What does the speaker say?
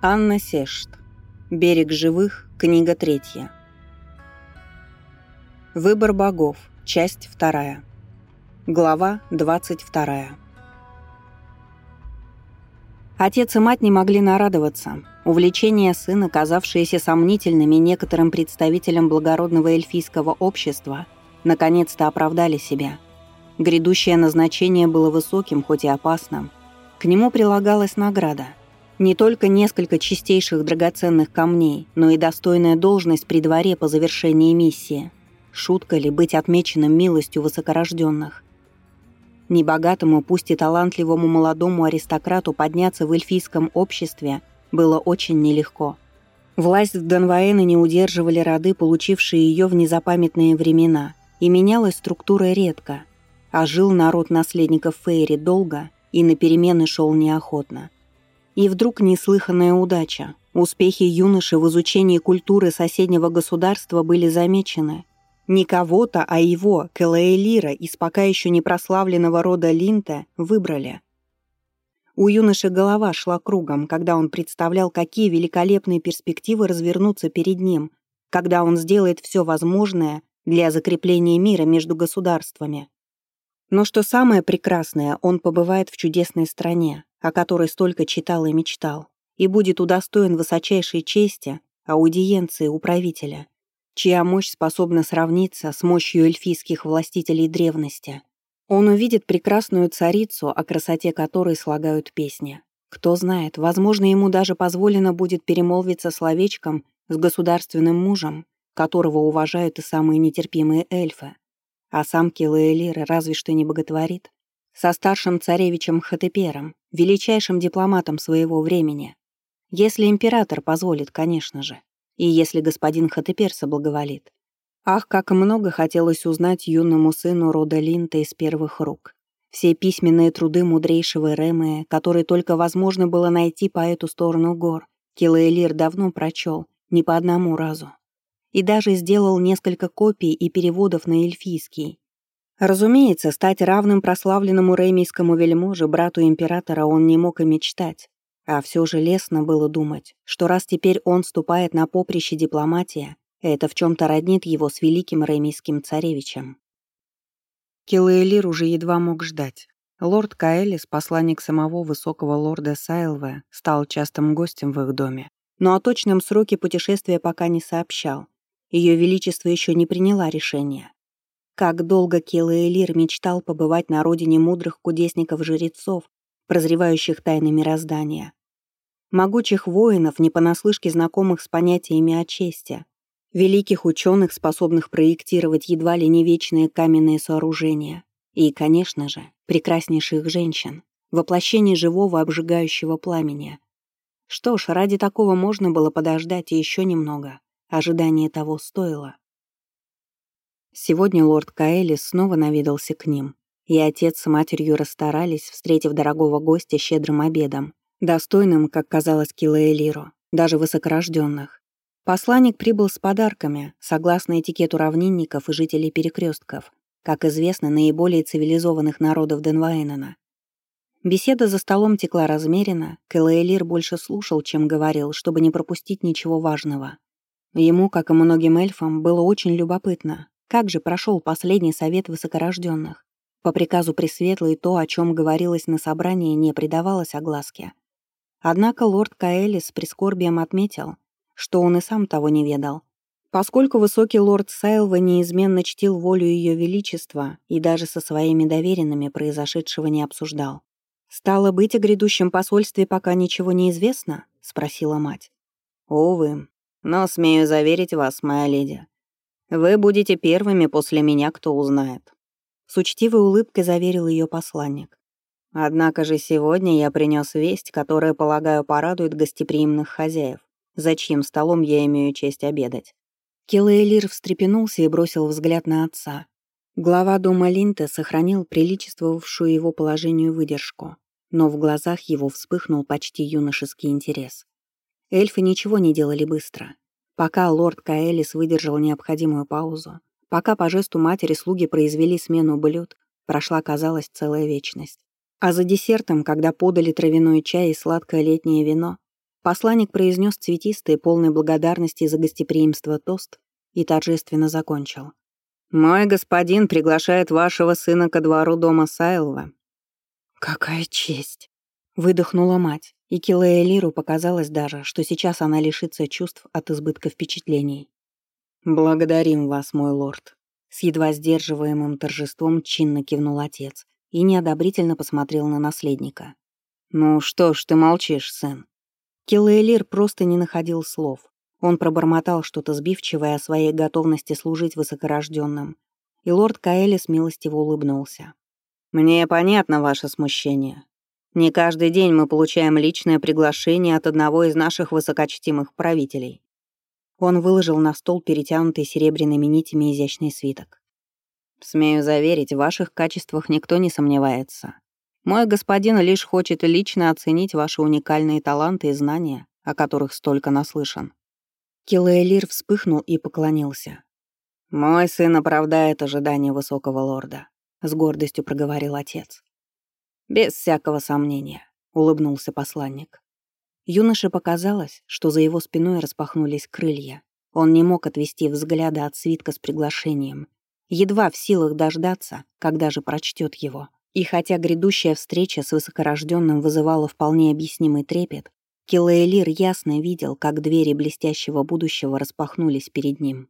Анна Сешт. Берег живых. Книга третья. Выбор богов. Часть вторая. Глава двадцать вторая. Отец и мать не могли нарадоваться. Увлечения сына, казавшиеся сомнительными некоторым представителям благородного эльфийского общества, наконец-то оправдали себя. Грядущее назначение было высоким, хоть и опасным. К нему прилагалась награда — не только несколько чистейших драгоценных камней, но и достойная должность при дворе по завершении миссии. Шутка ли быть отмеченным милостью высокорожденных? Небогатому, пусть и талантливому молодому аристократу подняться в эльфийском обществе было очень нелегко. Власть в Донваэне не удерживали роды, получившие ее в незапамятные времена, и менялась структура редко, а жил народ наследников Фейри долго и на перемены шел неохотно. И вдруг неслыханная удача. Успехи юноши в изучении культуры соседнего государства были замечены. Не кого-то, а его, Кэлаэлира, из пока еще не прославленного рода Линта, выбрали. У юноши голова шла кругом, когда он представлял, какие великолепные перспективы развернутся перед ним, когда он сделает все возможное для закрепления мира между государствами. Но что самое прекрасное, он побывает в чудесной стране, о которой столько читал и мечтал, и будет удостоен высочайшей чести аудиенции у правителя, чья мощь способна сравниться с мощью эльфийских властителей древности. Он увидит прекрасную царицу, о красоте которой слагают песни. Кто знает, возможно, ему даже позволено будет перемолвиться словечком с государственным мужем, которого уважают и самые нетерпимые эльфы. А сам Килаэлир разве что не боготворит. Со старшим царевичем Хатепером, величайшим дипломатом своего времени. Если император позволит, конечно же. И если господин Хатепер соблаговолит. Ах, как много хотелось узнать юному сыну рода Линта из первых рук. Все письменные труды мудрейшего Ремея, которые только возможно было найти по эту сторону гор, Килаэлир давно прочел, не по одному разу. И даже сделал несколько копий и переводов на эльфийский, Разумеется, стать равным прославленному ремейскому вельможе, брату императора, он не мог и мечтать. А все же лестно было думать, что раз теперь он ступает на поприще дипломатия, это в чем-то роднит его с великим ремейским царевичем. Килаэлир уже едва мог ждать. Лорд Каэлис, посланник самого высокого лорда Сайлве, стал частым гостем в их доме. Но о точном сроке путешествия пока не сообщал. Ее Величество еще не приняла решения. Как долго Келаэлир мечтал побывать на родине мудрых кудесников-жрецов, прозревающих тайны мироздания. Могучих воинов, не понаслышке знакомых с понятиями о чести. Великих ученых, способных проектировать едва ли не вечные каменные сооружения. И, конечно же, прекраснейших женщин, воплощение живого обжигающего пламени. Что ж, ради такого можно было подождать еще немного. Ожидание того стоило. Сегодня лорд Каэлис снова наведался к ним, и отец с матерью расстарались, встретив дорогого гостя щедрым обедом, достойным, как казалось Килаэлиру, даже высокорожденных. Посланник прибыл с подарками, согласно этикету равнинников и жителей перекрестков, как известно, наиболее цивилизованных народов Денвайнена. Беседа за столом текла размеренно, Кэлэйлир больше слушал, чем говорил, чтобы не пропустить ничего важного. Ему, как и многим эльфам, было очень любопытно, как же прошел последний совет высокорожденных? По приказу Пресветлой то, о чем говорилось на собрании, не придавалось огласке. Однако лорд Каэлис с прискорбием отметил, что он и сам того не ведал. Поскольку высокий лорд Сайлва неизменно чтил волю Ее Величества и даже со своими доверенными произошедшего не обсуждал. «Стало быть, о грядущем посольстве пока ничего не известно?» — спросила мать. «Увы, но смею заверить вас, моя леди, вы будете первыми после меня, кто узнает». С учтивой улыбкой заверил ее посланник. «Однако же сегодня я принес весть, которая, полагаю, порадует гостеприимных хозяев, за чьим столом я имею честь обедать». Келлейлир встрепенулся и бросил взгляд на отца. Глава дома Линте сохранил приличествовавшую его положению выдержку, но в глазах его вспыхнул почти юношеский интерес. Эльфы ничего не делали быстро. Пока лорд Каэлис выдержал необходимую паузу, пока по жесту матери слуги произвели смену блюд, прошла, казалось, целая вечность. А за десертом, когда подали травяной чай и сладкое летнее вино, Посланник произнес цветистый, полный благодарности за гостеприимство тост и торжественно закончил. «Мой господин приглашает вашего сына ко двору дома Сайлова». «Какая честь!» — выдохнула мать, и Килая Лиру показалось даже, что сейчас она лишится чувств от избытка впечатлений. «Благодарим вас, мой лорд», — с едва сдерживаемым торжеством чинно кивнул отец и неодобрительно посмотрел на наследника. «Ну что ж ты молчишь, сын?» Киллейлир просто не находил слов. Он пробормотал что-то сбивчивое о своей готовности служить высокорожденным, и лорд Каэлис милостиво улыбнулся. «Мне понятно ваше смущение. Не каждый день мы получаем личное приглашение от одного из наших высокочтимых правителей». Он выложил на стол перетянутый серебряными нитями изящный свиток. «Смею заверить, в ваших качествах никто не сомневается. Мой господин лишь хочет лично оценить ваши уникальные таланты и знания, о которых столько наслышан». Килаэлир вспыхнул и поклонился. «Мой сын оправдает ожидания высокого лорда», — с гордостью проговорил отец. «Без всякого сомнения», — улыбнулся посланник. Юноше показалось, что за его спиной распахнулись крылья. Он не мог отвести взгляда от свитка с приглашением, едва в силах дождаться, когда же прочтет его. И хотя грядущая встреча с высокорожденным вызывала вполне объяснимый трепет, Килаэлир ясно видел, как двери блестящего будущего распахнулись перед ним.